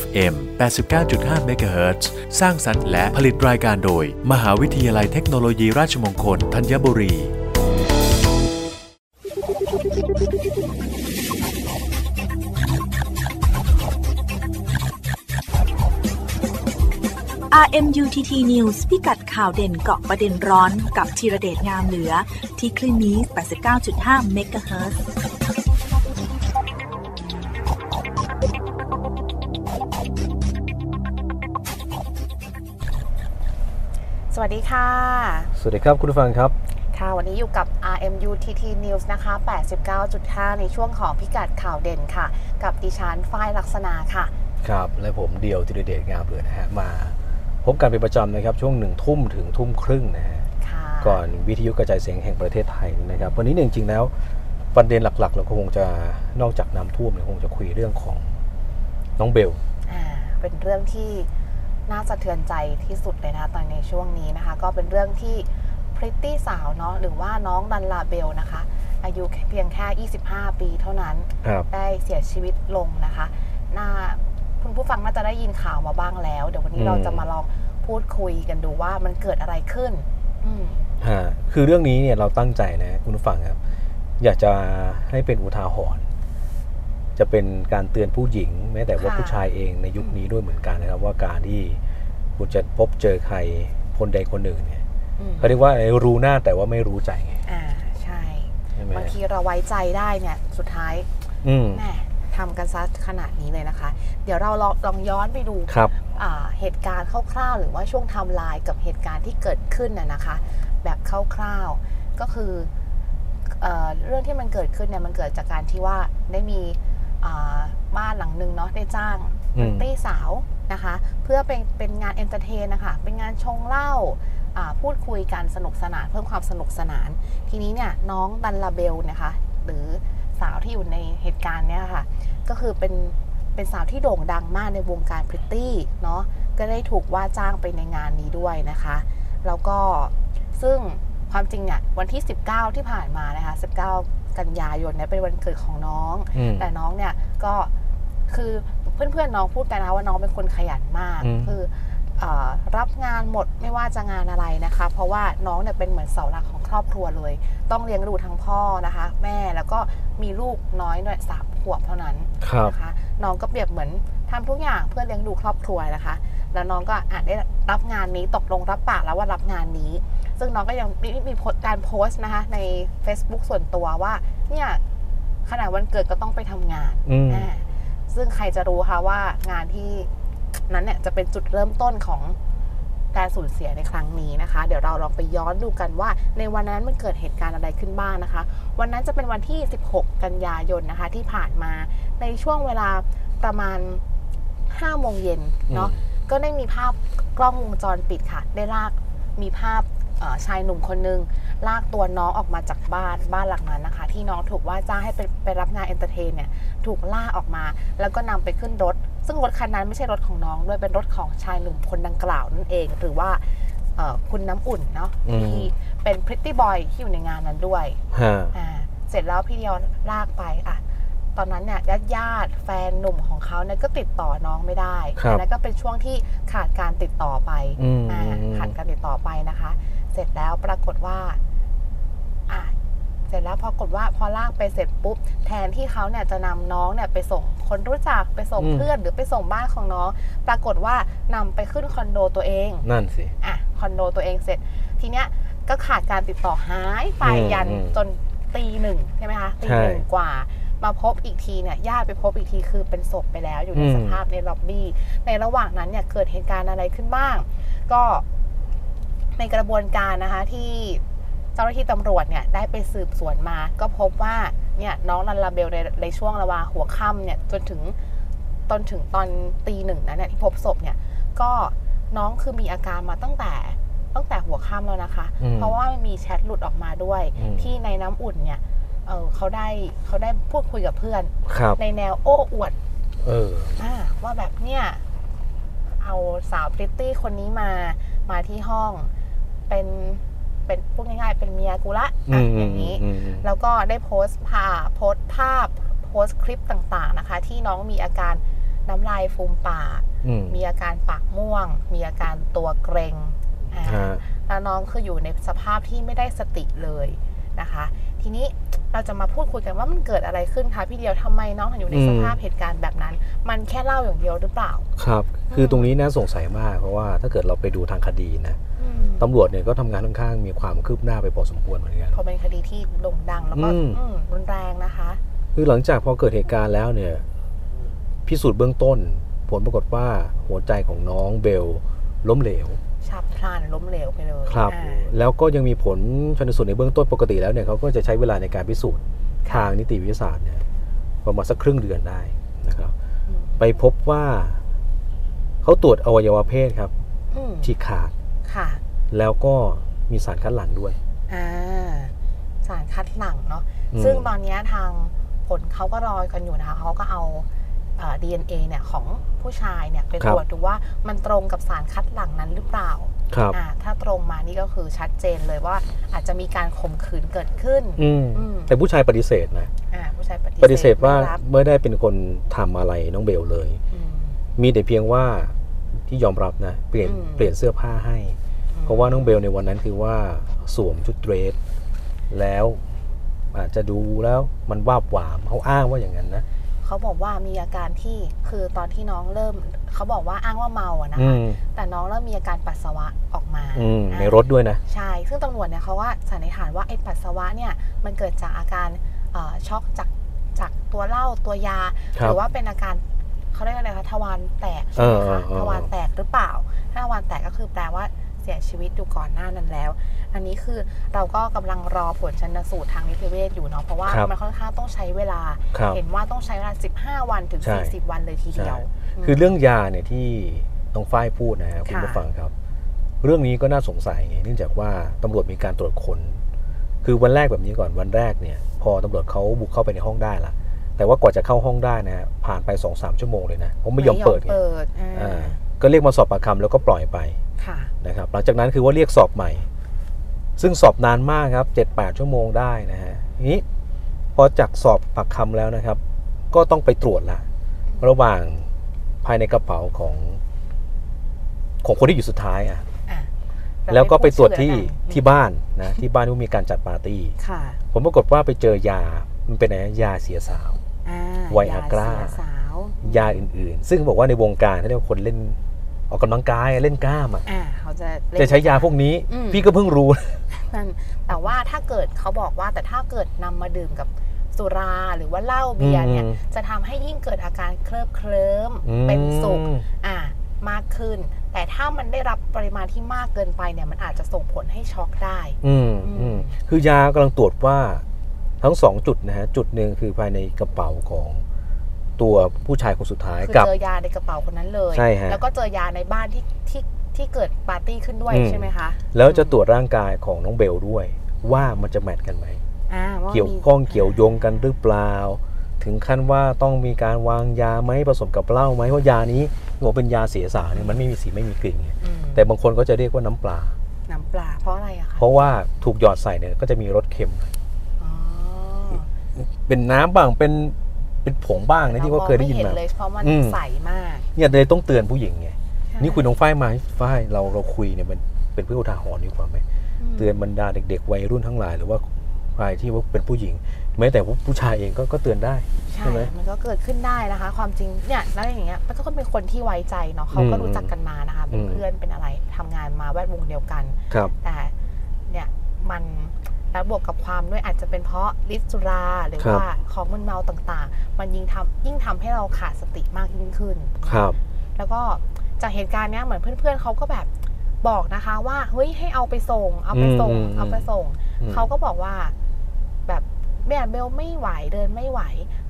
FM 89.5 MHz สร้างสรรค์และผลิตรายการโดย มหาวิทยาลัยเทคโนโลยีราชมงคลธัญบุรี RMUTT News พิกัดข่าวเด่นเกาะประเด็นร้อนกับธีระเดชงามเหลือ ที่คลื่นนี้ 89.5เมกะเฮิร์ วัสดีค่ะ สวัสดีครับคุณผู้ฟังครับ ค่ะ วันนี้อยู่กับ RMUTT News นะคะ 89.5 ในช่วงของพิกัดข่าวเด่นค่ะ กับดิฉันฝ้ายลักษณาค่ะ ครับ และผมเดียวธีรเดชงามเหลือนะฮะ มาพบกันเป็นประจำนะครับ ช่วงหนึ่งทุ่มถึงทุ่มครึ่งนะฮะค่ะก่อนวิทยุกระจายเสียงแห่งประเทศไทยนี่นะครับ วันนี้เนี่ยจริงๆแล้วประเด็นหลักๆ เราก็คงจะนอกจากน้ำท่วมเนี่ยคงจะคุยเรื่องของน้องเบลอ่าเป็นเรื่องที่ น่าสะเทือนใจที่สุดเลยนะคะตอนในช่วงนี้นะคะ ก็เป็นเรื่องที่พริตตี้สาวเนาะหรือว่าน้องดันลาเบลนะคะ อายุเพียงแค่ 25 ปีเท่านั้นครับได้เสียชีวิตลงนะคะน่าคุณผู้ฟังน่าจะได้ยินข่าวมาบ้างแล้ว เดี๋ยววันนี้อืมเราจะมาลองพูดคุยกันดูว่ามันเกิดอะไรขึ้นอืมฮะคือเรื่องนี้เนี่ยเราตั้งใจนะคุณผู้ฟังครับ อยากจะให้เป็นอุทาหรณ์ จะเป็นการเตือนผู้หญิง แม้แต่ว่าค่ะผู้ชายเองในยุคนี้ด้วยเหมือนกันนะครับ ว่าการที่คุณจะพบเจอใครคนใดคนหนึ่งเนี่ยอืมเขาเรียกว่ารู้หน้าแต่ว่าไม่รู้ใจไงอ่าใช่ใช่ไหมบางทีเราไว้ใจได้เนี่ยสุดท้ายอืมแม่ทำกันซะขนาดนี้เลยนะคะ เดี๋ยวเราลองลองย้อนไปดูครับอ่าเหตุการณ์คร่าวๆ หรือว่าช่วงไทม์ไลน์กับเหตุการณ์ที่เกิดขึ้นน่ะนะคะ แบบคร่าวๆก็คือเออเรื่องที่มันเกิดขึ้นเนี่ยมันเกิดจากการที่ว่าได้มีอ่า บ้านหลังหนึ่งเนาะได้จ้างอืมพริตตี้สาวนะคะ เพื่อเป็นเป็นงาน entertain นะคะ เป็นงานชงเหล้าอ่าพูดคุยกันสนุกสนาน เพิ่มความสนุกสนาน ทีนี้เนี่ยน้องลัลลาเบลนะคะ หรือสาวที่อยู่ในเหตุการณ์เนี่ยค่ะ ก็คือเป็นเป็นสาวที่โด่งดังมากในวงการพริตตี้เนาะก็ได้ถูกว่าจ้างไปในงานนี้ด้วยนะคะ แล้วก็ซึ่งความจริงเนี่ยวันที่ 19 ที่ผ่านมานะคะ 19 กันยายนเนี่ยเป็นวันเกิดของน้อง อืม แต่น้องเนี่ยก็คือเพื่อนๆน้องพูดกันนะว่าน้องเป็นคนขยันมาก อืม คือเออรับงานหมดไม่ว่าจะงานอะไรนะคะ เพราะว่าน้องเนี่ยเป็นเหมือนเสาหลักของครอบครัวเลย ต้องเลี้ยงดูทั้งพ่อนะคะ แม่แล้วก็มีลูกน้อยด้วยสามขวบเท่านั้น ครับ นะคะน้องก็เปรียบเหมือนทำทุกอย่างเพื่อเลี้ยงดูครอบครัวนะคะ แล้วน้องก็อาจได้รับงานนี้ตกลงรับปากแล้วว่ารับงานนี้ ซึ่งน้องก็ยังมีมีโพสต์การโพสต์นะคะใน Facebook ส่วนตัวว่าเนี่ยขนาดวันเกิดก็ต้องไปทำงานอืมอ่าซึ่งใครจะรู้คะว่างานที่นั้นเนี่ยจะเป็นจุดเริ่มต้นของการสูญเสียในครั้งนี้นะคะ เดี๋ยวเราลองไปย้อนดูกันว่า ในวันนั้นมันเกิดเหตุการณ์อะไรขึ้นบ้างนะคะ วันนั้นจะเป็นวันที่ 16 กันยายนนะคะ ที่ผ่านมาในช่วงเวลาประมาณ5โมงเย็นเนาะ ก็ได้มีภาพกล้องวงจรปิดค่ะ ได้ลากมีภาพเอ่อชายหนุ่มคนนึง ลากตัวน้องออกมาจากบ้านบ้านหลังนั้นนะคะ ที่น้องถูกว่าจ้างให้ไปไปรับงาน entertain เนี่ยถูกลากออกมา แล้วก็นำไปขึ้นรถ ซึ่งรถคันนั้นไม่ใช่รถของน้องด้วยเป็นรถของชายหนุ่มคนดังกล่าวนั่นเอง หรือว่าเอ่อคุณน้ำอุ่นเนาะอืมที่เป็นพริตตี้บอยที่อยู่ในงานนั้นด้วยฮะอ่าเสร็จแล้วพี่เดียวลากไปอะ ตอนนั้นเนี่ยญาติญาติๆแฟนหนุ่มของเขาเนี่ยก็ติดต่อน้องไม่ได้ครับ อันนั้นก็เป็นช่วงที่ขาดการติดต่อไปอืมอ่าขาดการติดต่อไปนะคะ เสร็จแล้วปรากฏว่าอะเสร็จแล้วปรากฏว่าพอลากไปเสร็จปุ๊บแทนที่เขาเนี่ยจะนำน้องเนี่ยไปส่งคนรู้จักไปส่งอืม เพื่อนหรือไปส่งบ้านของน้อง ปรากฏว่านำไปขึ้นคอนโดตัวเอง นั่นสิ อะคอนโดตัวเองเสร็จ ทีเนี้ยก็ขาดการติดต่อหายไปอืมยันอืมจนตีหนึ่งใช่ไหมคะตีใช่หนึ่งกว่า มาพบอีกทีเนี่ยญาติไปพบอีกทีคือเป็นศพไปแล้ว อยู่ในอืมสภาพในล็อบบี้ ในระหว่างนั้นเนี่ยเกิดเหตุการณ์อะไรขึ้นบ้าง ก็ในกระบวนการนะคะที่เจ้าหน้าที่ตำรวจเนี่ยได้ไปสืบสวนมา ก็พบว่าเนี่ยน้องลันลาเบลในในช่วงระหว่างหัวค่ำเนี่ยจนถึงจนถึงตอนตีหนึ่งนั้นเนี่ยที่พบศพเนี่ย ก็น้องคือมีอาการมาตั้งแต่ตั้งแต่หัวค่ำแล้วนะคะอืมเพราะว่ามันมีแชทหลุดออกมาด้วยอืมที่ในน้ำอุ่นเนี่ย เออเขาได้เขาได้พูดคุยกับเพื่อน ครับในแนวโอ้อวดเอออ่าว่าแบบเนี่ย เอาสาวพริตตี้คนนี้มามาที่ห้อง เป็นเป็นพูดง่ายๆเป็นเมียกูละอะอย่างนี้อืมอืมแล้วก็ได้โพสต์ภาพโพสต์ภาพโพสต์คลิปต่างๆนะคะ ที่น้องมีอาการน้ำลายฟูมปาก อืมมีอาการปากม่วง มีอาการตัวเกรงอ่าฮะแล้วน้องคืออยู่ในสภาพที่ไม่ได้สติเลยนะคะ ทีนี้เราจะมาพูดคุยกันว่ามันเกิดอะไรขึ้นคะพี่เดียวทำไมน้องถึงอยู่ในอืมสภาพเหตุการณ์แบบนั้น มันแค่เล่าอย่างเดียวหรือเปล่า ครับ คือตรงนี้น่าสงสัยมากเพราะว่าถ้าเกิดเราไปดูทางคดีนะอืมตำรวจเนี่ยก็ทำงานค่อนข้างมีความคืบหน้าไปพอสมควรเหมือนกันเพราะเป็นคดีที่โด่งดังแล้วก็อืมอืมรุนแรงนะคะ คือหลังจากพอเกิดเหตุการณ์แล้วเนี่ย พิสูจน์เบื้องต้น ผลปรากฏว่าหัวใจของน้องเบลล้มเหลวฉับ พลันล้มเหลวไปเลยครับ อ่า แล้วก็ยังมีผลชันสูตรในเบื้องต้นปกติแล้วเนี่ยเขาก็จะใช้เวลาในการพิสูจน์ค่ะทางนิติวิทยาศาสตร์เนี่ยประมาณสักครึ่งเดือนได้นะครับ อืม ไปพบว่าเขาตรวจอวัยวะเพศครับอืมฉีกขาดค่ะ แล้วก็มีสารคัดหลั่งด้วย อ่าสารคัดหลั่งเนาะอืมซึ่งตอนเนี้ยทางผลเขาก็รอกันอยู่นะคะเขาก็เอาเอ่อ DNA เนี่ยของผู้ชายเนี่ยไปตรวจดูว่ามันตรงกับสารคัดหลั่งนั้นหรือเปล่าครับอ่าถ้าตรงมานี่ก็คือชัดเจนเลยว่าอาจจะมีการข่มขืนเกิดขึ้นอืมอืมแต่ผู้ชายปฏิเสธนะอ่าผู้ชายปฏิเสธปฏิเสธว่าไม่รับไม่ได้เป็นคนทำอะไรน้องเบลเลยอืมมีแต่เพียงว่าที่ยอมรับนะ เปลี่ยนอืมเปลี่ยนเสื้อผ้าให้ เพราะว่าน้องเบลในวันนั้นคือว่าสวมชุดเดรสแล้วอาจจะดูแล้วมันวาบหวามเขาอ้างว่าอย่างนั้นนะ เขาบอกว่ามีอาการที่คือตอนที่น้องเริ่ม เขาบอกว่าอ้างว่าเมาอะนะอืคะมแต่น้องเริ่มมีอาการปัสสาวะออกมาอืมอ่าในรถด้วยนะ ใช่ซึ่งตำรวจเนี่ยเขาว่าสันนิษฐานว่าไอ้ปัสสาวะเนี่ยมันเกิดจากอาการเอ่อช็อกจากจากตัวเหล้าตัวยาครัหบรือว่าเป็นอาการเขาเรียกอะไรคะทวารแตกใช่ไหมเออคะเออเออ ทวารแตกหรือเปล่า ถ้าทวารแตกก็คือแปลว่า เสียชีวิตอยู่ก่อนหน้านั้นแล้ว อันนี้คือเราก็กำลังรอผลชันสูตรทางนิติเวชอยู่เนาะเพราะว่าครับมันค่อนข้างต้องใช้เวลาครับเห็นว่าต้องใช้เวลา 15 วันถึงใช่40 วันเลยทีเดียวใช่มคือเรื่องยาเนี่ยที่น้องฝ้ายพูดนะฮะคุณค่ะผู้ฟังครับ เรื่องนี้ก็น่าสงสัยเนื่องจากว่าตำรวจมีการตรวจค้นคือวันแรกแบบนี้ก่อนวันแรกเนี่ย พอตำรวจเขาบุกเข้าไปในห้องได้ละแต่ว่ากว่าจะเข้าห้องได้นะฮะผ่านไป2อสชั่วโมงเลยนะเพราะไม่ยอมเปิดไงเปิดอ่าอ่าก็เรียกมาสอบปากคำแล้วก็ปล่อยไปค่ะ นะครับหลังจากนั้นคือว่าเรียกสอบใหม่ ซึ่งสอบนานมากครับเจ็ดแปดชั่วโมงได้นะฮะทีนี้พอจากสอบปากคำแล้วนะครับ ก็ต้องไปตรวจละระหว่างภายในกระเป๋าของของคนที่อยู่สุดท้ายอะอะเราแล้วก็ไปตรวจที่ม่พูดชื่อที่บ้านนะที่บ้านที่มีการจัดปาร์ตี้แล้วกันค่ะผมปรากฏว่าไปเจอยา มันเป็นอะไรนะยาเสียสาวอ่าไวอากร้ายเสียสาวยาอื่นๆ ซึ่งบอกว่าในวงการเขาเรียกว่าคนเล่น ออกกำลังกายเล่นกล้ามอะอ่าเขาจะเล่นจะใช้ยาพวกนี้อืมพี่ก็เพิ่งรู้นั่นแต่ว่าถ้าเกิดเขาบอกว่าแต่ถ้าเกิดนำมาดื่มกับสุราหรือว่าเหล้าเบียร์เนี่ยอืมจะทำให้ยิ่งเกิดอาการเคลิบเคลิ้มอืมเป็นสุขอ่ามากขึ้น แต่ถ้ามันได้รับปริมาณที่มากเกินไปเนี่ยมันอาจจะส่งผลให้ช็อกได้ อืมอืมอืมคือยากำลังตรวจว่าทั้งสองจุดนะฮะจุดหนึ่งคือภายในกระเป๋าของ ตัวผู้ชายคนสุดท้ายคือกับ เจอยาในกระเป๋าคนนั้นเลยใช่ฮะ แล้วก็เจอยาในบ้านที่ที่ที่เกิดปาร์ตี้ขึ้นด้วยอืมใช่ไหมคะแล้วจะตรวจร่างกายของน้องเบลด้วย ว่ามันจะแมทกันไหม อ่าว่าเกี่ยวมีข้องเกี่ยวโยงกันหรือเปล่า ถึงขั้นว่าต้องมีการวางยาไหมผสมกับเหล้าไหมเพราะยานี้บอกเป็นยาเสียสารเนี่ยมันไม่มีสีไม่มีกลิ่นไงอืมแต่บางคนก็จะเรียกว่าน้ำปลา น้ำปลาเพราะอะไรอะคะเพราะว่าถูกหยอดใส่เนี่ยก็จะมีรสเค็ม อ๋อเป็นน้ำบ้างเป็น เป็นผงบ้างนะที่ว่าเคยได้ยินรมามองไม่เห็นเลยเพราะมันอืมใสมากเนี่ยเลยต้องเตือนผู้หญิงไงใช่นี่คุยน้องฝ้ายมาฝ้ายเราเราคุยเนี่ยมันเป็นเพื่ออุทาหรณ์ดีกว่าไหมมเตือนบรรดาเด็ก ๆ วัยรุ่นทั้งหลาย หรือว่าใครที่ว่าเป็นผู้หญิงแม้แต่ผู้ชายเองก็ก็เตือนได้ใช่ใช่ไหมมันก็เกิดขึ้นได้นะคะ ความจริงเนี่ยแล้วอย่างเงี้ยมันก็เป็นคนที่ไว้ใจเนาะเขาก็อืมรู้จักกันมานะคะเป็นอืมเพื่อนเป็นอะไรทำงานมาแวดวงเดียวกันครับแต่เนี่ยมัน แล้วบวกกับความด้วยอาจจะเป็นเพราะฤทธิ์สุรา หรือครับ ว่าของมึนเมาต่างๆ มันยิ่งทำยิ่งทำให้เราขาดสติมากยิ่งขึ้น ครับ แล้วก็จากเหตุการณ์เนี้ยเหมือนเพื่อนๆเขาก็แบบบอกนะคะว่าเฮ้ยให้เอาไปส่ง เอาไปส่ง อืมอืม เอาไปส่ง อืมเขาก็บอกว่า แบบแม่เบลไม่ไหวเดินไม่ไหว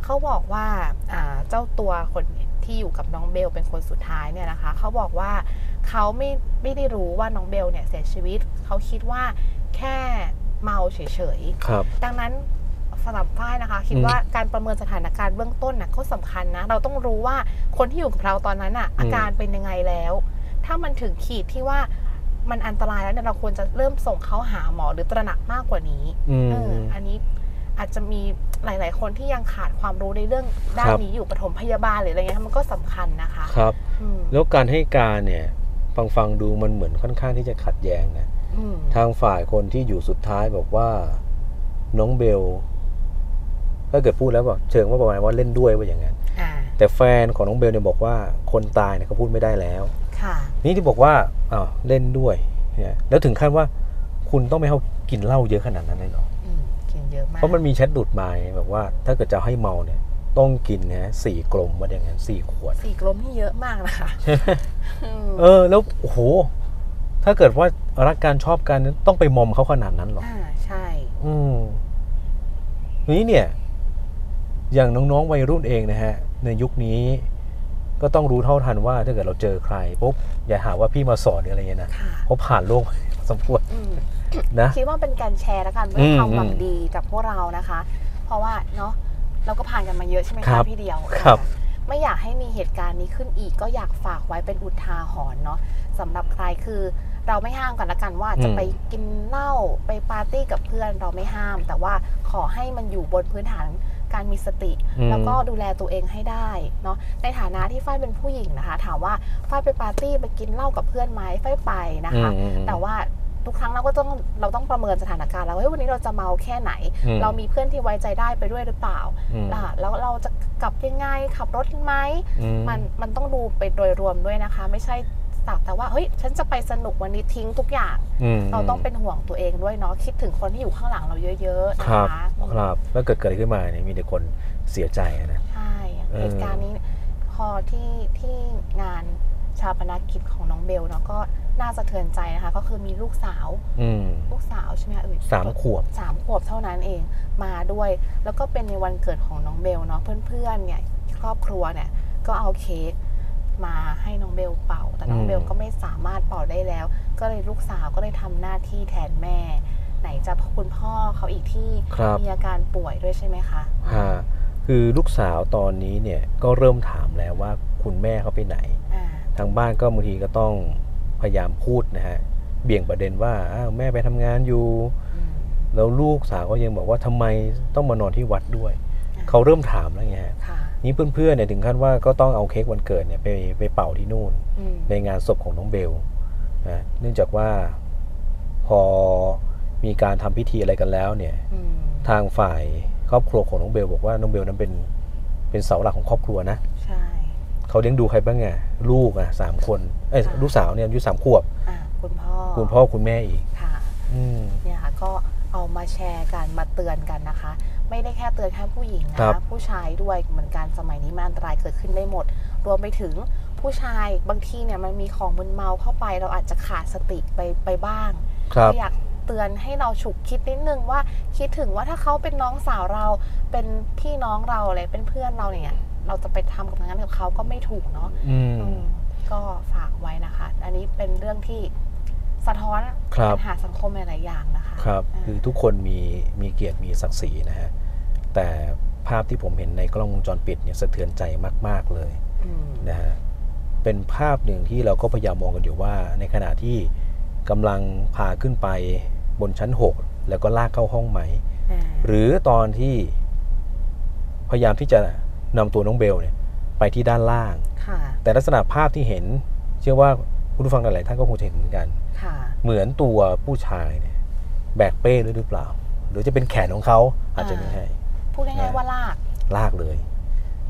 เขาบอกว่าอ่าเจ้าตัวคนที่อยู่กับน้องเบลเป็นคนสุดท้ายเนี่ยนะคะ เขาบอกว่าเขาไม่ไม่ได้รู้ว่าน้องเบลเนี่ยเสียชีวิต เขาคิดว่าแค่ เมาเฉยๆครับดังนั้นสำหรับฝ้ายนะคะ คิดอืมว่าการประเมินสถานการณ์เบื้องต้นน่ะก็สำคัญนะ เราต้องรู้ว่าคนที่อยู่กับเราตอนนั้นน่ะอาการเป็นยังไงแล้ว ถ้ามันถึงขีดที่ว่ามันอันตรายแล้วเนี่ยเราควรจะเริ่มส่งเขาหาหมอหรือตระหนักมากกว่านี้อืม เอออันนี้อาจจะมีหลาย ๆ คนที่ยังขาดความรู้ในเรื่องด้าคนรับ นี้อยู่ปฐมพยาบาลหรืออะไรเงี้ยมันก็สำคัญนะคะครับ อืม แล้วการให้การเนี่ยฟังฟังๆดูมันเหมือนค่อนข้างที่จะขัดแย้งนะอืม ทางฝ่ายคนที่อยู่สุดท้ายบอกว่าน้องเบลถ้าเกิดพูดแล้วบอกเชิงว่าประมาณว่าเล่นด้วยว่าอย่างนั้นอ่าแต่แฟนของน้องเบลเนี่ยบอกว่าคนตายเนี่ยเขาพูดไม่ได้แล้วค่ะนี่ที่บอกว่าอ้าวเล่นด้วยเนี่ยแล้วถึงขั้นว่าคุณต้องไม่ให้เขากินเหล้าเยอะขนาดนั้นเลยเหรออืมกินเยอะมากเพราะมันมีแชทหลุดมาไงแบบว่า ถ้าเกิดจะให้เมาเนี่ย ต้องกินนะสี่กลมว่าอย่างนั้นสี่ขวดสี่กลมนี่เยอะมากนะคะอืมเออแล้วโอ้โห ถ้าเกิดว่ารักการชอบกันต้องไปมอมเขาขนาดนั้นเหรออ่าใช่ อืมนี้เนี่ย อย่างน้องๆวัยรุ่นเองนะฮะ ในยุคนี้ก็ต้องรู้เท่าทันว่าถ้าเกิดเราเจอใครปุ๊บอย่าหาว่าพี่มาสอนหรืออะไรเงี้ยนะค่ะเพราะผ่านโลกมาพอสมควรอืมนะ คิดว่าเป็นการแชร์แล้วกันเพื่อือมความหวังอืมดีกับพวกเรานะคะ เพราะว่าเนาะเราก็ผ่านกันมาเยอะใช่ไหมครัคะบพี่เดียวครับเออ ไม่อยากให้มีเหตุการณ์นี้ขึ้นอีก ก็อยากฝากไว้เป็นอุทาหรณ์เนาะสำหรับใครคือเราไม่ห้ามกันละกันว่าจะไปกินเหล้าไปปาร์ตี้กับเพื่อนเราไม่ห้าม แต่ว่าขอให้มันอยู่บนพื้นฐานการมีสติอืมแล้วก็ดูแลตัวเองให้ได้เนาะในฐานะที่ฝ้ายเป็นผู้หญิงนะคะ ถามว่าฝ้ายไปปาร์ตี้ไปกินเหล้ากับเพื่อนไหมฝ้ายไปนะคะอืมอืมอืมแต่ว่า ทุกครั้งเราก็ต้องเราต้องประเมินสถานการณ์แล้วว่าเฮ้ยวันนี้เราจะเมาแค่ไหน อืม เรามีเพื่อนที่ไว้ใจได้ไปด้วยหรือเปล่าอืมล่ะแล้วเราจะกลับยังไงขับรถไหม อืมมันมันต้องดูไปโดยรวมด้วยนะคะ ไม่ใช่สักแต่ว่าเฮ้ยฉันจะไปสนุกวันนี้ทิ้งทุกอย่าง มเราต้องเป็นห่วงตัวเองด้วยเนาะคิดถึงคนที่อยู่ข้างหลังเราเยอะๆคนะรับคะครับแล้วเกิดเกิดอะไรขึ้นมาเนี่ยมีแต่คนเสียใจอะนะ ใช่เออ เหตุการณ์นี้พอที่ที่งาน ชาปนกิจของน้องเบลเนาะก็น่าสะเทือนใจนะคะ ก็คือมีลูกสาวอืมลูกสาวใช่ไหมคะเอ่ยสามขวบสามขวบเท่านั้นเองมาด้วย แล้วก็เป็นในวันเกิดของน้องเบลเนาะเพื่อนๆเนี่ยครอบครัวเนี่ยก็เอาเค้กมาให้น้องเบลเป่า แต่น้องอืมเบลก็ไม่สามารถเป่าได้แล้ว ก็เลยลูกสาวก็เลยทำหน้าที่แทนแม่ ไหนจะคุณพ่อเขาอีกที่ครับมีอาการป่วยด้วยใช่ไหมคะฮะคือลูกสาวตอนนี้เนี่ยก็เริ่มถามแล้วว่าคุณแม่เขาไปไหนอ่า ทางบ้านก็บางทีก็ต้องพยายามพูดนะฮะเบี่ยงประเด็นว่าอ้าวแม่ไปทำงานอยู่อืมแล้วลูกสาวก็ยังบอกว่าทำไมต้องมานอนที่วัดด้วยอ่าเขาเริ่มถามแล้วไงฮะค่ะนี่เพื่อนๆเนี่ยถึงขั้นว่าก็ต้องเอาเค้กวันเกิดเนี่ยไปไปเป่าที่นู่นอืมในงานศพของน้องเบลนะเนื่องจากว่าพอมีการทำพิธีอะไรกันแล้วเนี่ยอืมทางฝ่ายครอบครัวของน้องเบลบอกว่าน้องเบลนั้นเป็นเป็นเสาหลักของครอบครัวนะใช่ เขาเลี้ยงดูใครบ้างไงลูกอะสามคนเอ้ยค่ะลูกสาวเนี่ยอายุสามขวบอ่าคุณพ่อคุณพ่อคุณแม่อีกค่ะอืมเนี่ยค่ะก็เอามาแชร์กันมาเตือนกันนะคะ ไม่ได้แค่เตือนแค่ผู้หญิงนะครับ ผู้ชายด้วยเหมือนกันสมัยนี้มันอันตรายเกิดขึ้นได้หมด รวมไปถึงผู้ชายบางทีเนี่ยมันมีของมึนเมาเข้าไป เราอาจจะขาดสติไปไปบ้างครับก็อยากเตือนให้เราฉุกคิดนิดนึงว่าคิดถึงว่าถ้าเขาเป็นน้องสาวเราเป็นพี่น้องเราอะไรเป็นเพื่อนเราเนี่ย เราจะไปทำกับงานกับเขาก็ไม่ถูกเนาะอืม อืมก็ฝากไว้นะคะ อันนี้เป็นเรื่องที่สะท้อนครับ ปัญหาสังคมหลายๆอย่างนะคะครับาคือทุกคนมีมีเกียรติมีศักดิ์ศรีนะฮะ แต่ภาพที่ผมเห็นในกล้องวงจรปิดเนี่ยสะเทือนใจมาก ๆ เลยอืมนะฮะ เป็นภาพหนึ่งที่เราก็พยายามมองกันอยู่ว่า ในขณะที่กำลังพาขึ้นไปบนชั้น 6 แล้วก็ลากเข้าห้องไหมอ่าหรือตอนที่พยายามที่จะ นำตัวน้องเบลเนี่ยไปที่ด้านล่างค่ะแต่ลักษณะภาพที่เห็น เชื่อว่าคุณผู้ฟังหลายๆท่านก็คงจะเห็นเหมือนกันค่ะเหมือนตัวผู้ชายเนี่ยแบกเป้ด้วยหรือเปล่า หรือจะเป็นแขนของเขาอาจจะไม่ใช่พูดง่ายๆว่าลากลากเลย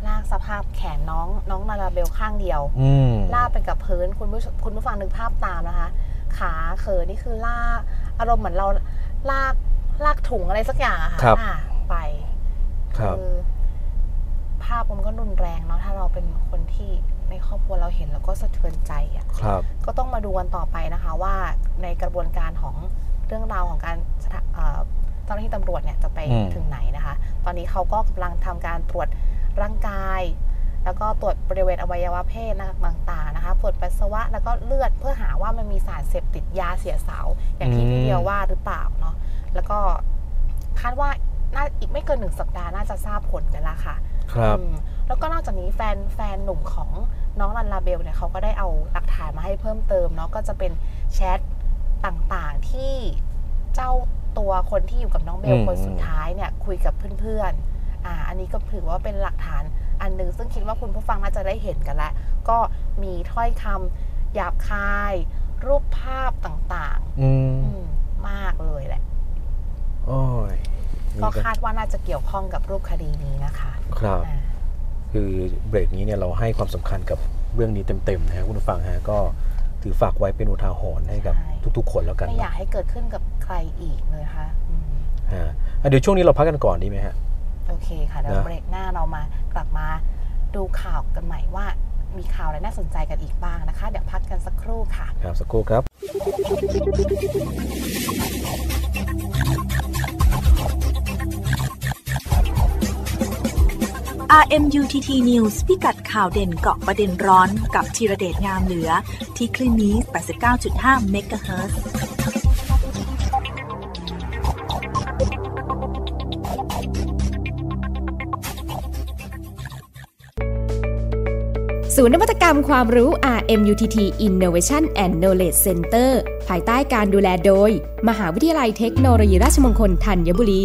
ลากสภาพแขนน้องน้องนาราเบลข้างเดียวอืมลากไปกับพื้นคุณผู้ชคุณผู้ฟังนึกภาพตามนะคะ ขาเขอนี่คือลากอารมณ์เหมือนเราลากลากถุงอะไรสักอย่างอะค่ะครับอะไป ครับคือ ภาพมันก็รุนแรงเนาะถ้าเราเป็นคนที่ในครอบครัวเราเห็นแล้วก็สะเทือนใจอะครับ ก็ต้องมาดูกันต่อไปนะคะว่าในกระบวนการของเรื่องราวของการสถาเอ่อเจ้าหน้าที่ตำรวจเนี่ยจะไปอืมถึงไหนนะคะ ตอนนี้เขาก็กำลังทำการตรวจร่างกาย แล้วก็ตรวจบริเวณอวัยวะเพศนะคะต่างๆนะคะตรวจปัสสาวะแล้วก็เลือดเพื่อหาว่ามันมีสารเสพติดยาเสียสาว อย่างที่พี่เดียวว่าหรือเปล่าเนาะแล้วก็คาดว่าน่าอีกไม่เกินหนึ่งสัปดาห์น่าจะทราบผลกันละค่ะ ครับอืมแล้วก็นอกจากนี้แฟนแฟนหนุ่มของน้องลันลาเบลเนี่ยเขาก็ได้เอาหลักฐานมาให้เพิ่มเติมเนาะก็จะเป็นแชทต่างๆที่เจ้าตัวคนที่อยู่กับน้องเบลอืมคนสุดท้ายเนี่ยคุยกับเพื่อนๆอ่าอันนี้ก็ถือว่าเป็นหลักฐานอันหนึ่งซึ่งคิดว่าคุณผู้ฟังน่าจะได้เห็นกันแล้ว ก็มีถ้อยคำหยาบคาย รูปภาพต่างอืมๆอืมมากเลยแหละ โอ้ย ก็นี่ก็คาดว่าน่าจะเกี่ยวข้องกับรูปคดีนี้นะคะครับอ่าคือเบรกนี้เนี่ยเราให้ความสำคัญกับเรื่องนี้เต็มๆนะฮะคุณผู้ฟังฮะก็ถือฝากไว้เป็นอุทาหรณ์ให้กับใช่ทุก ๆ คนแล้วกันไม่อยากให้เกิดขึ้นกับใครอีกเลยค่ะอืมฮะอะเดี๋ยวช่วงนี้เราพักกันก่อนดีไหมฮะโอเคค่ะเดี๋ยวนะเบรกหน้าเรามากลับมาดูข่าวกันใหม่ว่ามีข่าวอะไรน่าสนใจกันอีกบ้างนะคะ เดี๋ยวพักกันสักครู่ค่ะ ครับ สักครู่ครับ RMUTT News พิกัดข่าวเด่นเกาะประเด็นร้อนกับธีระเดชงามเหลือ ที่คลื่นนี้ 89.5 เมกะเฮิรตซ์ศูนย์นวัตกรรมความรู้ RMUTT Innovation and Knowledge Center ภายใต้การดูแลโดย มหาวิทยาลัยเทคโนโลยีราชมงคลธัญบุรี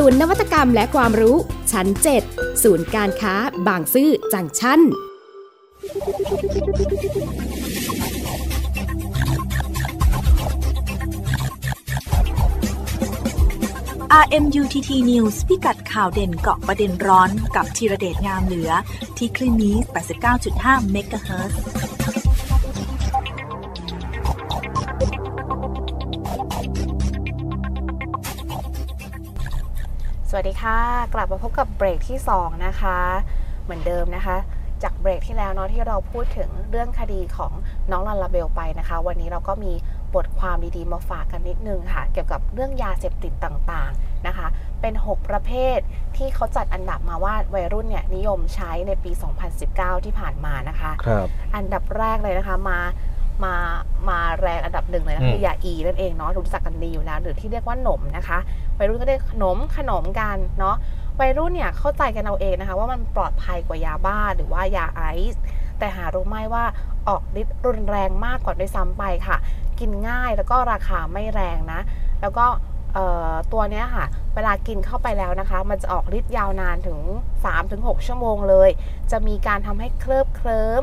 ศูนย์นวัตกรรมและความรู้ ชั้น 7 ศูนย์การค้า บางซื่อจังชั่น RMUTT News พิกัดข่าวเด่นเกาะประเด็นร้อนกับธีระเดชงามเหลือ ที่คลื่นนี้ 89.5 เมกะเฮิรตซ์ สวัสดีค่ะ กลับมาพบกับเบรกที่ 2 นะคะ เหมือนเดิมนะคะ จากเบรกที่แล้วเนาะที่เราพูดถึงเรื่องคดีของน้องลาลาเบลไปนะคะ วันนี้เราก็มีบทความดีๆมาฝากกันนิดนึงค่ะ เกี่ยวกับเรื่องยาเสพติดต่างๆนะคะ เป็น 6 ประเภทที่เขาจัดอันดับมาว่าวัยรุ่นเนี่ยนิยมใช้ในปี 2019 ที่ผ่านมานะคะครับอันดับแรกเลยนะคะมา มามาแรงอันดับหนึ่งเลยนะอืมคือยาอีนั่นเองเนาะรู้จักกันดีอยู่แล้วหรือที่เรียกว่าหนมนะคะวัยรุ่นก็เรียกขนมขนมกันเนาะวัยรุ่นเนี่ยเข้าใจกันเอาเองนะคะ ว่ามันปลอดภัยกว่ายาบ้าหรือว่ายาไอซ์แต่หารู้ไหมว่าออกฤทธิ์รุนแรงมากกว่าด้วยซ้ำไปค่ะ กินง่ายแล้วก็ราคาไม่แรงนะ แล้วก็เอ่อตัวเนี้ยค่ะ เวลากินเข้าไปแล้วนะคะ มันจะออกฤทธิ์ยาวนานถึง 3-6 ชั่วโมงเลย จะมีการทำให้เคลิบเคลิ้ม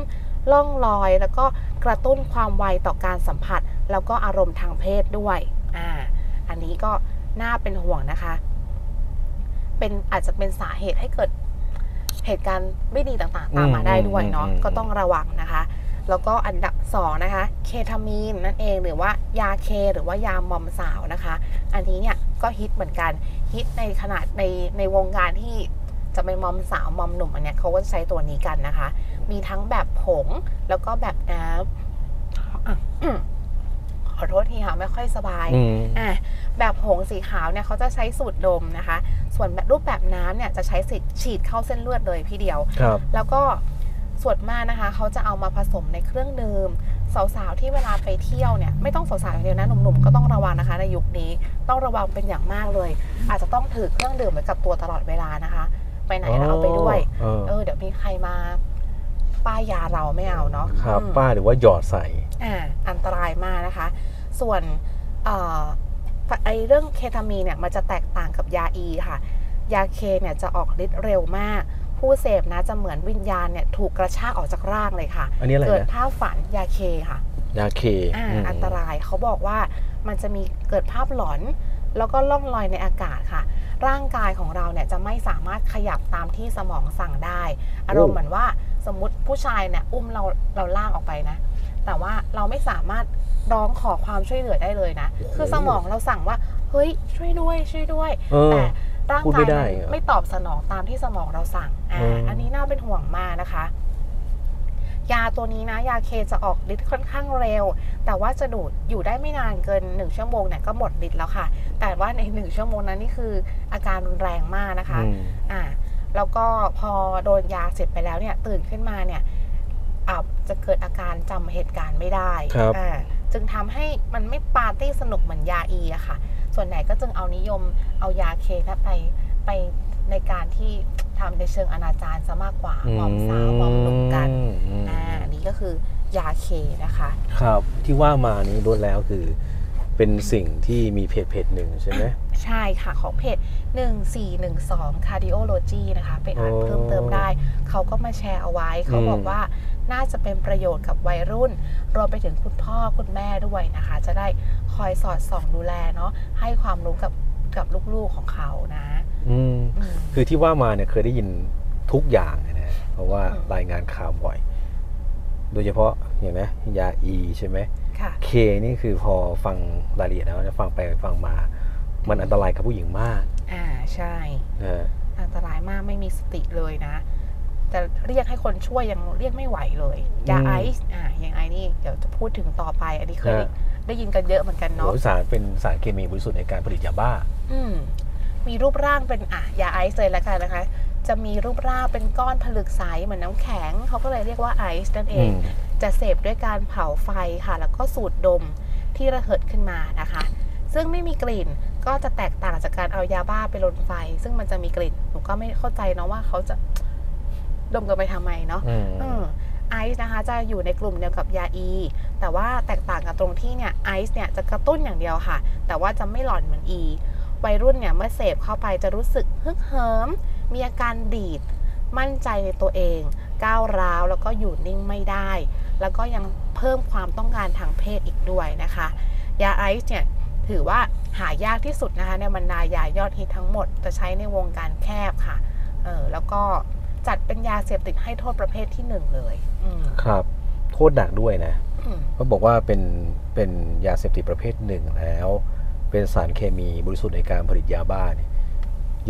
ล่องลอย แล้วก็กระตุ้นความไวต่อการสัมผัส แล้วก็อารมณ์ทางเพศด้วยอ่าอันนี้ก็น่าเป็นห่วงนะคะ เป็นอาจจะเป็นสาเหตุให้เกิดเหตุการณ์ไม่ดีต่างๆ ตามมาได้ด้วยเนาะอืมอืมก็ต้องระวังนะคะ แล้วก็อันดับสองนะคะ เคทามีนนั่นเองหรือว่ายาเค หรือว่ายามอมสาวนะคะ อันนี้เนี่ยก็ฮิตเหมือนกันฮิตในขนาดในในวงการที่จะเป็นมอมสาวมอมหนุ่มอันเนี้ยเขาก็จะใช้ตัวนี้กันนะคะ มีทั้งแบบผงแล้วก็แบบน้ำอะอืมขอโทษทีค่ะไม่ค่อยสบายอืมอะแบบผงสีขาวเนี่ยเขาจะใช้สูตรดมนะคะ ส่วนแบบรูปแบบน้ำเนี่ยจะใช้สิฉีดเข้าเส้นเลือดเลยพี่เดียวครับแล้วก็ส่วนมากนะคะ เขาจะเอามาผสมในเครื่องดื่มสาวๆที่เวลาไปเที่ยวเนี่ยไม่ต้องสาวๆอย่างเดียวนะหนุ่มๆก็ต้องระวังนะคะ ในยุคนี้ต้องระวังเป็นอย่างมากเลย อาจจะต้องถือเครื่องดื่มไว้กับตัวตลอดเวลานะคะ ไปไหนแล้วเอาไปด้วยเออเออเดี๋ยวมีใครมา ป้ายยาเราไม่เอาเนาะครับอืมป้าหรือว่าหยอดใส่อ่าอันตรายมากนะคะ ส่วนเอ่อไอเรื่องเคทามีนเนี่ยมันจะแตกต่างกับยาอีค่ะ ยาเคเนี่ยจะออกฤทธิ์เร็วมาก ผู้เสพนะจะเหมือนวิญญาณเนี่ยถูกกระชากออกจากร่างเลยค่ะอันนี้อะไรเกิดนะภาพฝันยาเคค่ะ ยาเคอ่าอืมอันตรายเขาบอกว่ามันจะมีเกิดภาพหลอน แล้วก็ล่องลอยในอากาศค่ะ ร่างกายของเราเนี่ยจะไม่สามารถขยับตามที่สมองสั่งได้ อารมณ์เหมือนว่า สมมติผู้ชายเนี่ยอุ้มเราเราล่างออกไปนะ แต่ว่าเราไม่สามารถร้องขอความช่วยเหลือได้เลยนะโอ้โหคือสมองเราสั่งว่า เฮ้ย ช่วยด้วย ช่วยด้วยเออแต่ร่างพูดกาไม่ยได้มันเหรอไม่ตอบสนองตามที่สมองเราสั่งอ่าอืมอันนี้น่าเป็นห่วงมากนะคะ ยาตัวนี้นะ ยาเคจะออกฤทธิ์ค่อนข้างเร็ว แต่ว่าจะดูดอยู่ได้ไม่นานเกินหนึ่งชั่วโมงเนี่ยก็หมดฤทธิ์แล้วค่ะ แต่ว่าในหนึ่งชั่วโมงนั้นนี่คืออาการรุนแรงมากนะคะอืมอ่า แล้วก็พอโดนยาเสร็จไปแล้วเนี่ยตื่นขึ้นมาเนี่ยอาจจะเกิดอาการจำเหตุการณ์ไม่ได้ครับอ่าจึงทำให้มันไม่ปาร์ตี้สนุกเหมือนยาอีอะค่ะ ส่วนใหญ่ก็จึงเอานิยมเอายาเคนะไปไปในการที่ทำในเชิงอนาจารซะมากกว่าหมอมสาวหมอมหนุ่มกันอืมอ่าอันนี้ก็คือยาเคนะคะ ครับที่ว่ามานี้ล้วนแล้วคือ เป็นสิ่งที่มีเพจเพจหนึ่งใช่ไหมใช่ค่ะของเพจ 1412 Cardiology นะคะไปอ่านโอ้เพิ่มเติมได้ เขาก็มาแชร์เอาไว้ เขาอืมบอกว่าน่าจะเป็นประโยชน์กับวัยรุ่น รวมไปถึงคุณพ่อคุณแม่ด้วยนะคะ จะได้คอยสอดส่องดูแลเนาะให้ความรู้กับกับลูกๆของเขานะอืมอืมคือที่ว่ามาเนี่ยเคยได้ยินทุกอย่างนะเพราะว่าอืมรายงานข่าวบ่อย โดยเฉพาะอย่างนะยาอีใช่ไหมค่ะ เคนี่คือพอฟังรายละเอียดแล้วจะฟังไปฟังมา มันอันตรายกับผู้หญิงมาก อ่าใช่นะฮะอันตรายมากไม่มีสติเลยนะจะเรียกให้คนช่วยยังเรียกไม่ไหวเลยยาอืมไอซ์อ่าอย่างไอนี่เดี๋ยวจะพูดถึงต่อไป อันนี้เคยได้ฮะได้ยินกันเยอะเหมือนกันโหเนาะสารเป็นสารเคมีบริสุทธิ์ในการผลิตยาบ้า อืมมีรูปร่างเป็นอะยาไอซ์เลยแล้วกันนะคะ จะมีรูปร่างเป็นก้อนผลึกใสเหมือนน้ำแข็ง เขาก็เลยเรียกว่าไอซ์นั่นเองอืม จะเสพด้วยการเผาไฟค่ะ แล้วก็สูดดมที่ระเหิดขึ้นมานะคะ ซึ่งไม่มีกลิ่นก็จะแตกต่างจากการเอายาบ้าไปลนไฟ ซึ่งมันจะมีกลิ่นหนูก็ไม่เข้าใจเนาะว่าเขาจะดมกันไปทำไมเนาะอืมเออไอซ์นะคะจะอยู่ในกลุ่มเดียวกับยาอี แต่ว่าแตกต่างกันตรงที่เนี่ยไอซ์เนี่ยจะกระตุ้นอย่างเดียวค่ะ แต่ว่าจะไม่หลอนเหมือนอี วัยรุ่นเนี่ยเมื่อเสพเข้าไปจะรู้สึกฮึกเหิม มีอาการดีด มั่นใจในตัวเอง ก้าวร้าวแล้วก็อยู่นิ่งไม่ได้ แล้วก็ยังเพิ่มความต้องการทางเพศอีกด้วยนะคะ ยาไอซ์เนี่ยถือว่าหายากที่สุดนะคะในบรรดายายอดฮิตทั้งหมด จะใช้ในวงการแคบค่ะ เออแล้วก็จัดเป็นยาเสพติดให้โทษประเภทที่หนึ่งเลยอืมครับ โทษหนักด้วยนะอืมเขาบอกว่าเป็นเป็นยาเสพติดประเภทหนึ่งแล้ว เป็นสารเคมีบริสุทธิ์ในการผลิตยาบ้าเนี่ย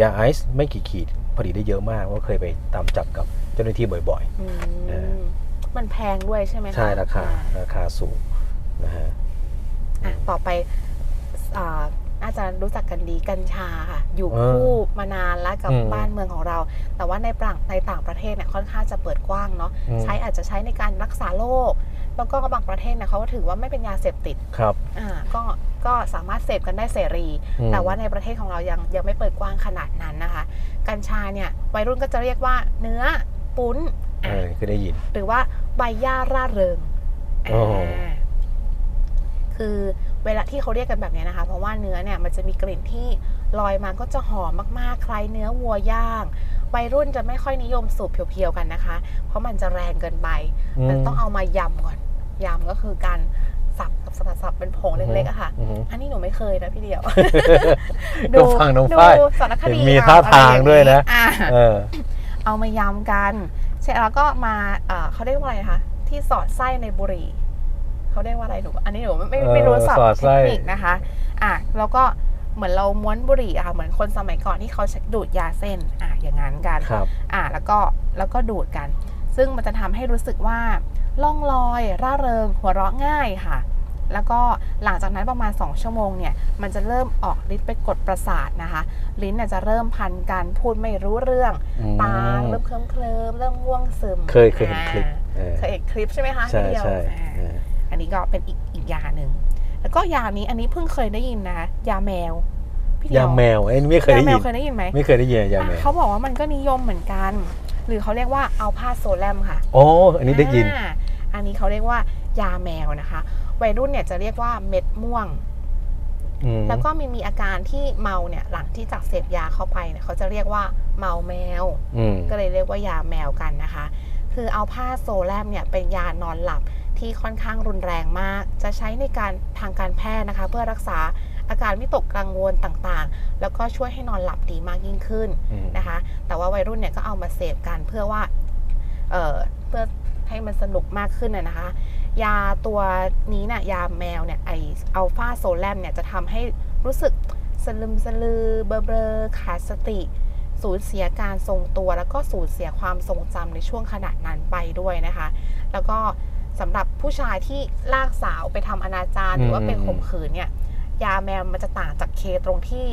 ยาไอซ์ไม่กี่ขีดผลิตได้เยอะมากว่าะเคยไปตามจับกับ เจ้าหน้าที่บ่อยอืนะมมันแพงด้วยใช่ไหมๆคะใช่ราคาอ่ราคาสูงนะฮะ อะต่อไปอ่าน่าจะรู้จักกันดีกัญชาค่ะ อยู่อ่าคู่มานานแล้วกับอืมบ้านเมืองของเรา แต่ว่าในต่างในต่างประเทศเนี่ยค่อนข้างจะเปิดกว้างเนาะอืม ใช้อาจจะใช้ในการรักษาโรคแล้วก็บางประเทศเนี่ยเขาก็ถือว่าไม่เป็นยาเสพติดครับอ่าก็ก็สามารถเสพกันได้เสรี อืม แต่ว่าในประเทศของเรายังยังไม่เปิดกว้างขนาดนั้นนะคะ กัญชาเนี่ยวัยรุ่นก็จะเรียกว่าเนื้อ ปุ้นเออะอเคยได้ยิน หรือว่าใบหญ้าร่าเริงโอ้โหอ่าคือเวลาที่เขาเรียกกันแบบนี้นะคะ เพราะว่าเนื้อเนี่ยมันจะมีกลิ่นที่ลอยมาก็จะหอมมากๆ คล้ายเนื้อวัวย่าง วัยรุ่นจะไม่ค่อยนิยมสูบเพียวๆกันนะคะ เพราะมันจะแรงเกินไปอืมมันต้องเอามายำก่อนยำก็คือการสับกับสับสับเป็นผงเล็กๆอะค่ะอือฮึอันนี้หนูไม่เคยนะพี่เดียวก็ฟังน้องฝ้ายดูสารคดีเห็นมีเอท่าทางอไรอด้วยนะอ่า เออเอามายำกัน เสร็จแล้วก็มาเอ่อเขาเรียกว่าอะไรนะคะที่สอดไส้ในบุหรี่เขาเรียกว่าอะไรหนูอันนี้หนูไม่ไม่ไม่รู้เออศัพสอดท์เทไส้คนิคนะคะอะแล้วก็เหมือนเราม้วนบุหรี่อะค่ะเหมือนคนสมัยก่อนที่เขาดูดยาเส้นอะอย่างนั้นกันครับอะแล้วก็แล้วก็ดูดกัน ซึ่งมันจะทำให้รู้สึกว่าล่องลอยร่าเริงหัวเราะง่ายค่ะ แล้วก็หลังจากนั้นประมาณ 2 ชั่วโมงเนี่ย มันจะเริ่มออกฤทธิ์ไปกดประสาทนะคะ ลิ้นเนี่ยจะเริ่มพันกันพูดไม่รู้เรื่องอืมตาเริ่มเคลิ้มเคลิมๆเริ่มง่วงซึม เคยเคยเห็นคลิปอ่าเออเคยเห็นคลิปใช่ไหมคะใช่พี่เดียวใช่อ่าเอออันนี้ก็เป็นอีกอีกยาหนึ่ง แล้วก็ยานี้อันนี้เพิ่งเคยได้ยินนะยาแมวพี่เดียาแมวไอ้นี่ไม่เคยได้ยาแมยิวนเคยได้ยินไหมไม่เคยได้ยินยาแมอะวเขาบอกว่ามันก็นิยมเหมือนกัน หรือเขาเรียกว่าอัลพาโซแลมค่ะอ๋ออันนี้ได้ยินอ่าอันนี้เขาเรียกว่ายาแมวนะคะ วัยรุ่นเนี่ยจะเรียกว่าเม็ดม่วงอืมแล้วก็มีมีอาการที่เมาเนี่ยหลังที่จากเสพยาเข้าไปเนี่ยเขาจะเรียกว่าเมาแมวอืมก็เลยเรียกว่ายาแมวกันนะคะ คืออัลพาโซแลมเนี่ยเป็นยานอนหลับที่ค่อนข้างรุนแรงมาก จะใช้ในการทางการแพทย์นะคะ เพื่อรักษาอาการวิตกกังวลต่างๆ แล้วก็ช่วยให้นอนหลับดีมากยิ่งขึ้นอืมนะคะ แต่ว่าวัยรุ่นเนี่ยก็เอามาเสพกันเพื่อว่าเอ่อเพื่อให้มันสนุกมากขึ้นนะนะคะ ยาตัวนี้เนี่ยยาแมวเนี่ยไออัลฟาโซแลมเนี่ยจะทำให้รู้สึกสลึมสลือเบลอๆขาดสติ สูญเสียการทรงตัว แล้วก็สูญเสียความทรงจำในช่วงขณะนั้นไปด้วยนะคะ แล้วก็สำหรับผู้ชายที่ลากสาวไปทำอนาจารหรือว่าเป็นข่มขืนเนี่ยยาแมวมันจะต่างจากเคตรงที่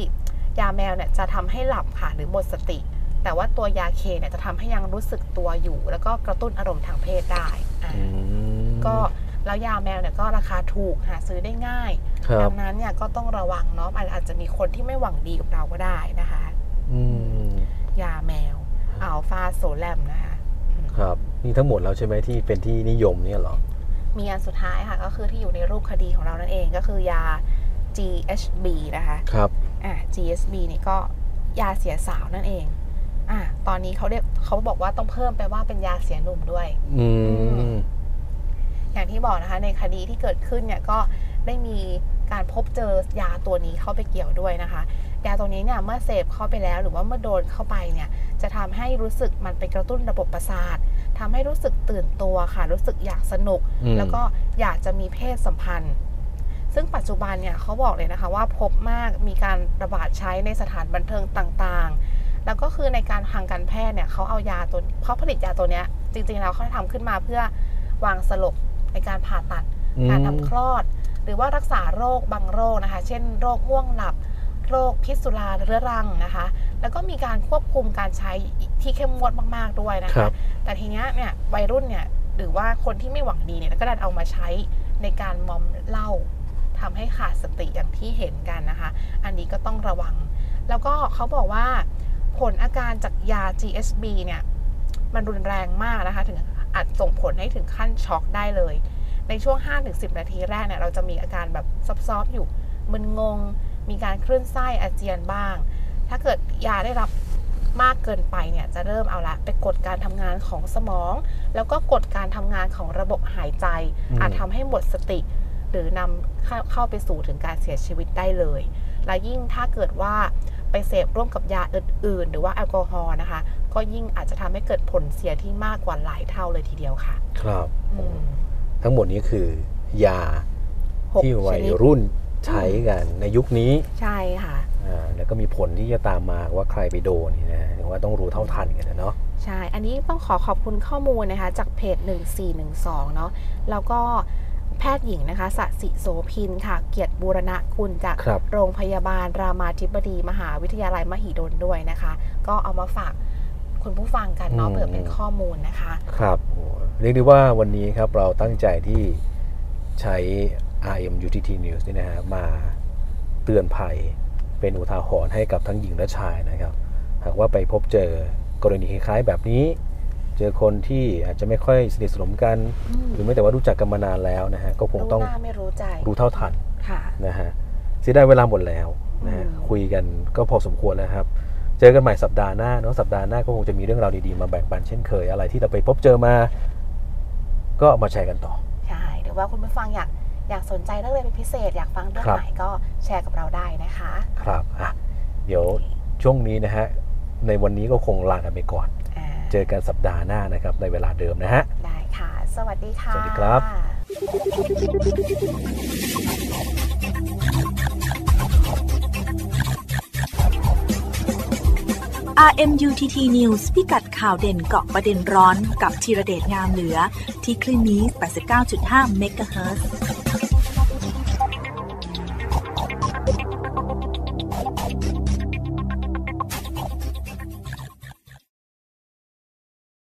ยาแมวเนี่ยจะทำให้หลับค่ะหรือหมดสติ แต่ว่าตัวยาเคเนี่ยจะทำให้ยังรู้สึกตัวอยู่ แล้วก็กระตุ้นอารมณ์ทางเพศได้อ่าอืม ก็แล้วยาแมวเนี่ยก็ราคาถูกหาซื้อได้ง่ายครับดันั้นเนี่ยก็ต้องระวังเนาะอาจอาจจะมีคนที่ไม่หวังดีกับเราก็ได้นะคะอืมยาแมวอัลฟาโซแลมนะคะอืมครับนี่ทั้งหมดแล้วใช่ไหมที่เป็นที่นิยมเนี่ยเหรอ มีอันสุดท้ายค่ะ ก็คือที่อยู่ในรูปคดีของเรานั่นเองก็คือยา GHB นะคะครับอ่า GHB นี่ก็ยาเสียสาวนั่นเองอ่าตอนนี้เขาเรียกเขาบอกว่าต้องเพิ่มไปว่าเป็นยาเสียหนุ่มด้วย อืม อย่างที่บอกนะคะ ในคดีที่เกิดขึ้นเนี่ยก็ได้มีการพบเจอยาตัวนี้เข้าไปเกี่ยวด้วยนะคะ ยาตัวนี้เนี่ยเมื่อเสพเข้าไปแล้วหรือว่าเมื่อโดนเข้าไปเนี่ยจะทำให้รู้สึกมันไปกระตุ้นระบบประสาททำให้รู้สึกตื่นตัวค่ะ รู้สึกอยากสนุกอืมแล้วก็อยากจะมีเพศสัมพันธ์ ซึ่งปัจจุบันเนี่ยเขาบอกเลยนะคะว่าพบมากมีการระบาดใช้ในสถานบันเทิงต่างๆ แล้วก็คือในการทางการแพทย์เนี่ยเขาเอายาตัวเขาผลิตยาตัวเนี้ยจริงๆแล้วเขาทำขึ้นมาเพื่อวางสลบ ในการผ่าตัดการทำคลอด หรือว่ารักษาโรคบางโรคนะคะ เช่น โรคง่วงหลับ โรคพิษสุราเรื้อรังนะคะ แล้วก็มีการควบคุมการใช้ที่เข้มงวดมาก ๆด้วยนะครัคะบแต่ทีเนี้ยเนี่ยวัยรุ่นเนี่ยหรือว่าคนที่ไม่หวังดีเนี่ยก็ดันเอามาใช้ในการมอมเหล้าทำให้ขาดสติอย่างที่เห็นกันนะคะ อันนี้ก็ต้องระวัง แล้วก็เขาบอกว่าผลอาการจากยา GSB เนี่ย มันรุนแรงมากนะคะ ถึง อาจส่งผลให้ถึงขั้นช็อกได้เลย ในช่วง 5-10 นาทีแรกเนี่ยเราจะมีอาการแบบซอฟๆอยู่มึนงง มีการคลื่นไส้อาเจียนบ้าง ถ้าเกิดยาได้รับมากเกินไปเนี่ยจะเริ่มเอาละไปกดการทำงานของสมอง แล้วก็กดการทำงานของระบบหายใจอืมอาจทำให้หมดสติ หรือนำเข้าเข้าไปสู่ถึงการเสียชีวิตได้เลย และยิ่งถ้าเกิดว่าไปเสพร่วมกับยาอื่น ๆ หรือว่าแอลกอฮอล์นะคะ ก็ยิ่งอาจจะทำให้เกิดผลเสียที่มากกว่าหลายเท่าเลยทีเดียวค่ะ ครับอืมทั้งหมดนี้คือยาหกที่วัชยนิดรุ่นใช้กันในยุคนี้ใช่ค่ะอ่าแล้วก็มีผลที่จะตามมาว่าใครไปโดนนี่นะถึงว่าต้องรู้เท่าทันกันนะเนาะใช่ อันนี้ต้องขอขอบคุณข้อมูลนะคะ จากเพจ 1412 เนาะแล้วก็แพทย์หญิงนะคะสสิโสพินค่ะ เกียรติบูรณะคุณจากครับโรงพยาบาลรามาธิบดีมหาวิทยาลัยมหิดลด้วยนะคะ ก็เอามาฝาก คุณผู้ฟังกันเนาะอืมเผื่อเป็นข้อมูลนะคะ ครับโอ้เรียกได้ว่าวันนี้ครับเราตั้งใจที่ใช้ RM UTT News นี่นะฮะมาเตือนภัยเป็นอุทาหรณ์ให้กับทั้งหญิงและชายนะครับ หากว่าไปพบเจอกรณีคล้ายๆแบบนี้ เจอคนที่อาจจะไม่ค่อยสนิทสนมกันอืมหรือไม่แต่ว่ารู้จักกันมานานแล้วนะฮะก็คงรู้ต้องหน้าไม่รู้ใจรู้เท่าทันค่ะนะฮะเสียดายเวลาหมดแล้วนะฮะอืมคุยกันก็พอสมควรแล้วครับ เจอกันใหม่สัปดาห์หน้าเนาะสัปดาห์หน้าก็คงจะมีเรื่องราวดีๆมาแบ่งปันเช่นเคย อะไรที่เราไปพบเจอมา ก็เอามาแชร์กันต่อ ใช่หรือว่าคุณผู้ฟังอยากอยากสนใจเรื่องอะไรเป็นพิเศษ อยากฟังเรื่องครับไหนก็แชร์กับเราได้นะคะ ครับอะเดี๋ยวช่วงนี้นะฮะในวันนี้ก็คงลากันไปก่อนอ่าเจอกันสัปดาห์หน้านะครับในเวลาเดิมนะฮะ ได้ค่ะ สวัสดีค่ะ สวัสดีครับ RMUTT News พิกัดข่าวเด่นเกาะประเด็นร้อนกับธีระเดชงามเหลือ ที่คลื่นนี้ 89.5 เมกะเฮิรตซ์